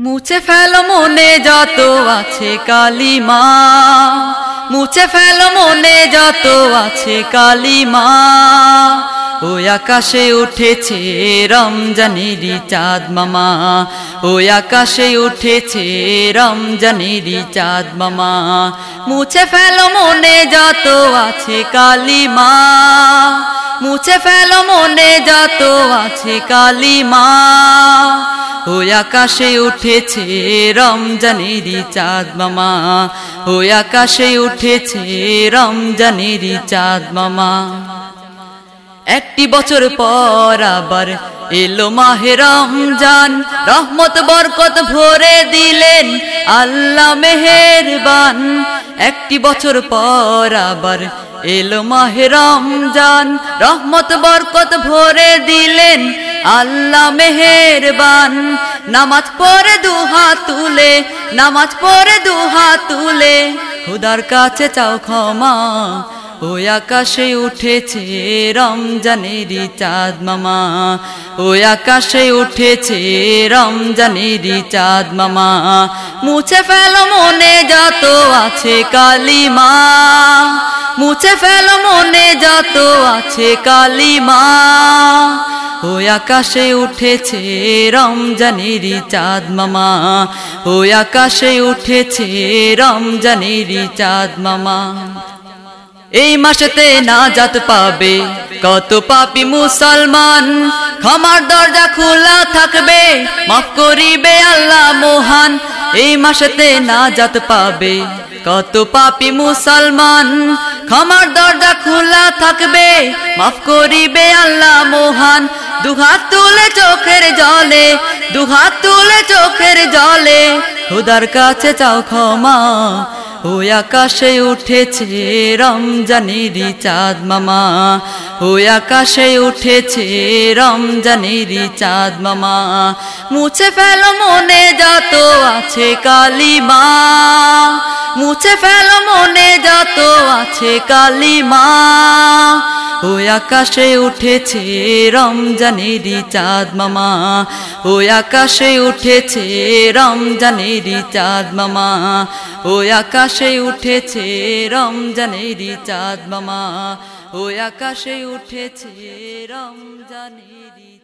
মুছে ফেল মনে যত আছে কালিমা। মুছে ফেল মনে যত আছে কালিমা। ওই আকাশে উঠেছে রমজানেরি চাঁদ মামা। ওই আকাশে উঠেছে রমজানেরি চাঁদ মামা। মুছে ফেল মনে যত আছে কালিমা। মুছে ফেল মনে যত আছে কালিমা। ওই আকাশে উঠেছে রমজানেরি চাঁদ মামা। ওই আকাশে উঠেছে রমজানেরি চাঁদ মামা। একটি বছর পর আবার এলো মাহে রমজান। রহমত, বরকত ভরে দিলেন আল্লাহ মেহেরবান। একটি বছর পর আবার এলো মাহে রমজান। রহমত, বরকত ভরে দিলেন আল্লাহ মেহেরবান। নামাজ পড়ে দুহা তুলে, নামাজ পড়ে দুহা তুলে। খুদার কাছে চাও ক্ষমা, ওই আকাশে উঠেছে রমজানেরি চাঁদ মামা। ওই আকাশে উঠেছে রমজানেরি চাঁদ মামা। মুছে ফেল মনে যত আছে কালিমা। মুছে ফেল মনে যত আছে কালিমা। ওই আকাশে উঠেছে রমজানেরি চাঁদ মামা। ওই আকাশে উঠেছে রমজানেরি চাঁদ মামা। এই মাসেতে নাজাত পাবে কত পাপি মুসলমান। ক্ষমার দরজা খোলা থাকবে, মাফ করিবে আল্লাহ মহান। এই মাসেতে নাজাত পাবে কত পাপি মুসলমান। ক্ষমার দরজা খোলা থাকবে, মাফ করিবে আল্লাহ মহান। দুহাত তুলে চোখের জলে, দুহাত তুলে চোখের জলে। খুদার কাছে চাও ক্ষমা, ওই আকাশে উঠেছে রমজানেরি চাঁদ মামা। ওই আকাশে উঠেছে রমজানেরি চাঁদ মামা। মুছে ফেল মনে যত আছে কালিমা। মুছে ফেল মনে যত আছে কালিমা। ওই আকাশে উঠেছে রমজানের চাঁদ মামা। ওই আকাশে উঠেছে রমজানের চাঁদ মামা। ওই আকাশে উঠেছে রমজানের চাঁদ মামা। ওই আকাশে উঠেছে রমজানেরি